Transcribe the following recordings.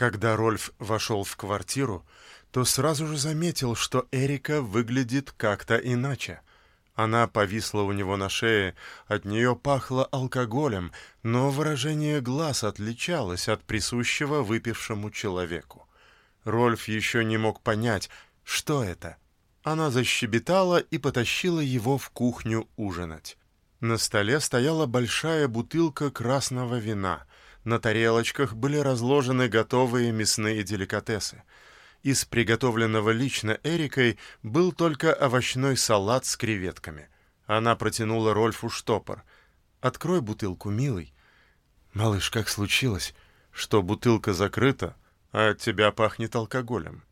Когда Рольф вошел в квартиру, то сразу же заметил, что Эрика выглядит как-то иначе. Она повисла у него на шее, от нее пахло алкоголем, но выражение глаз отличалось от присущего выпившему человеку. Рольф еще не мог понять, что это. Она защебетала и потащила его в кухню ужинать. На столе стояла большая бутылка красного вина. На тарелочках были разложены готовые мясные деликатесы. Из приготовленного лично Эрикой был только овощной салат с креветками. Она протянула Рольфу штопор. «Открой бутылку, милый». «Малыш, как случилось, что бутылка закрыта, а от тебя пахнет алкоголем?»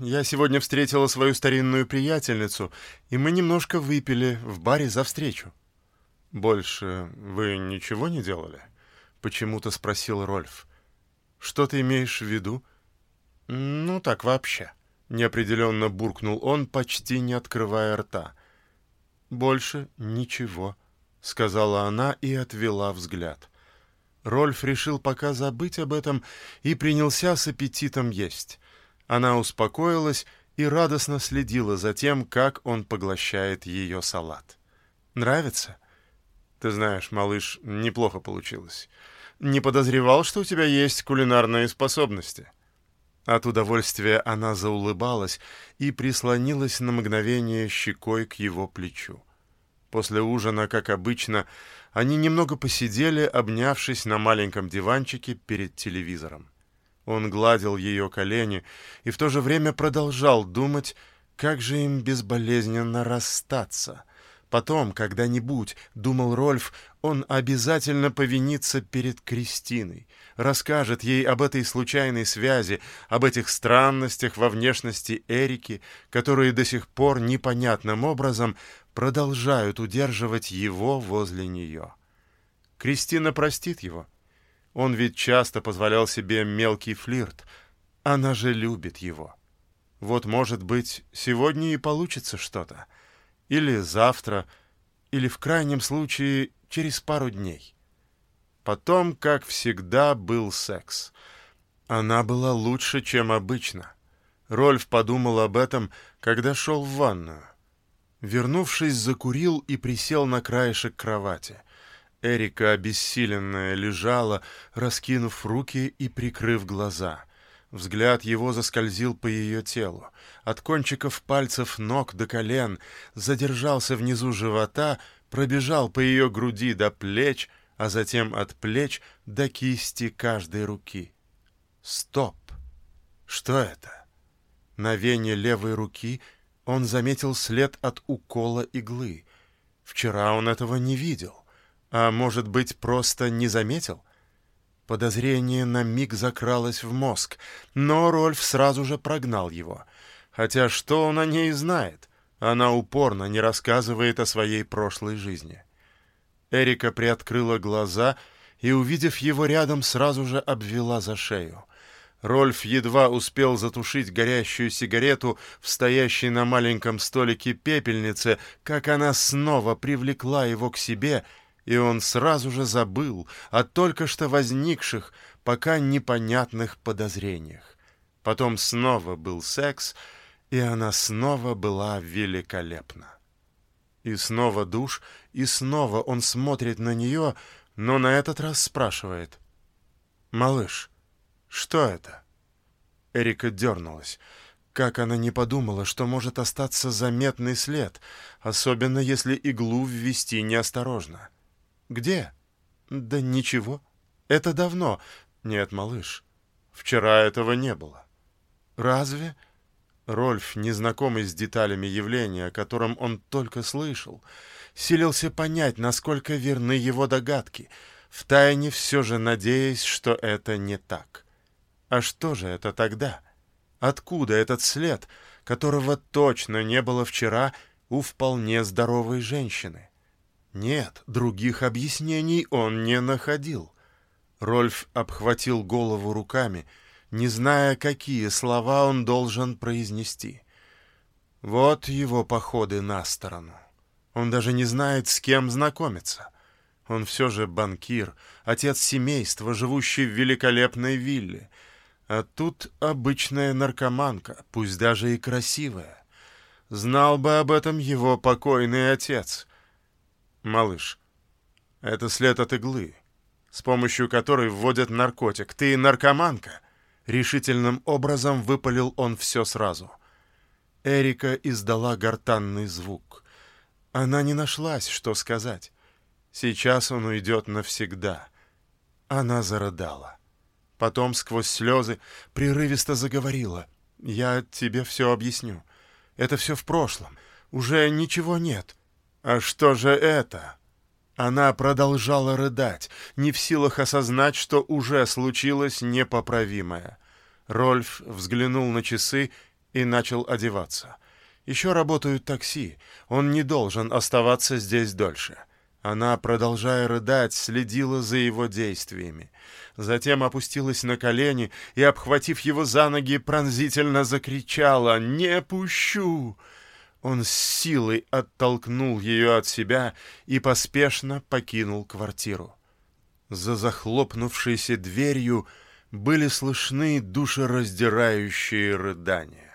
«Я сегодня встретила свою старинную приятельницу, и мы немножко выпили в баре за встречу». «Больше вы ничего не делали?» — почему-то спросил Рольф. «Что ты имеешь в виду?» «Ну, так вообще», — неопределенно буркнул он, почти не открывая рта. «Больше ничего», — сказала она и отвела взгляд. Рольф решил пока забыть об этом и принялся с аппетитом есть. Она успокоилась и радостно следила за тем, как он поглощает ее салат. «Нравится?» «Ты знаешь, малыш, неплохо получилось. Не подозревал, что у тебя есть кулинарные способности». От удовольствия она заулыбалась и прислонилась на мгновение щекой к его плечу. После ужина, как обычно, они немного посидели, обнявшись на маленьком диванчике перед телевизором. Он гладил ее колени и в то же время продолжал думать, как же им безболезненно расстаться. Потом, когда-нибудь, думал Рольф, он обязательно повинится перед Кристиной, расскажет ей об этой случайной связи, об этих странностях во внешности Эрики, которые до сих пор непонятным образом продолжают удерживать его возле нее. Кристина простит его. Он ведь часто позволял себе мелкий флирт. Она же любит его. Вот, может быть, сегодня и получится что-то. Или завтра, или в крайнем случае через пару дней. Потом, как всегда, был секс. Она была лучше, чем обычно. Рольф подумал об этом, когда шел в ванную. Вернувшись, закурил и присел на краешек кровати. Эрика, обессиленная, лежала, раскинув руки и прикрыв глаза. Взгляд его заскользил по ее телу. От кончиков пальцев ног до колен задержался внизу живота, пробежал по ее груди до плеч, а затем от плеч до кисти каждой руки. Стоп! Что это? На вене левой руки он заметил след от укола иглы. Вчера он этого не видел. А может быть, просто не заметил? Подозрение на миг закралось в мозг, но Рольф сразу же прогнал его. Хотя что он о ней знает? Она упорно не рассказывает о своей прошлой жизни. Эрика приоткрыла глаза и, увидев его рядом, сразу же обвела за шею. Рольф едва успел затушить горящую сигарету в стоящей на маленьком столике пепельнице, как она снова привлекла его к себе — и он сразу же забыл о только что возникших, пока непонятных подозрениях. Потом снова был секс, и она снова была великолепна. И снова душ, и снова он смотрит на нее, но на этот раз спрашивает. «Малыш, что это?» Эрика дернулась. Как она не подумала, что может остаться заметный след, особенно если иглу ввести неосторожно. «Где?» «Да ничего. Это давно. Нет, малыш, вчера этого не было». «Разве?» Рольф, незнакомый с деталями явления, о котором он только слышал, силился понять, насколько верны его догадки, втайне все же надеясь, что это не так. А что же это тогда? Откуда этот след, которого точно не было вчера у вполне здоровой женщины? Нет, других объяснений он не находил. Рольф обхватил голову руками, не зная, какие слова он должен произнести. Вот его походы на сторону. Он даже не знает, с кем знакомиться. Он все же банкир, отец семейства, живущий в великолепной вилле. А тут обычная наркоманка, пусть даже и красивая. Знал бы об этом его покойный отец. Малыш, это след от иглы, с помощью которой вводят наркотик. Ты наркоманка? Решительным образом выпалил он все сразу. Эрика издала гортанный звук. Она не нашлась, что сказать. Сейчас он уйдет навсегда. Она зарыдала. Потом сквозь слезы прерывисто заговорила. «Я тебе все объясню. Это все в прошлом. Уже ничего нет. А что же это?» Она продолжала рыдать, не в силах осознать, что уже случилось непоправимое. Рольф взглянул на часы и начал одеваться. Еще работают такси. Он не должен оставаться здесь дольше. Она, продолжая рыдать, следила за его действиями. Затем опустилась на колени и, обхватив его за ноги, пронзительно закричала «Не пущу!» Он с силой оттолкнул ее от себя и поспешно покинул квартиру. За захлопнувшейся дверью были слышны душераздирающие рыдания.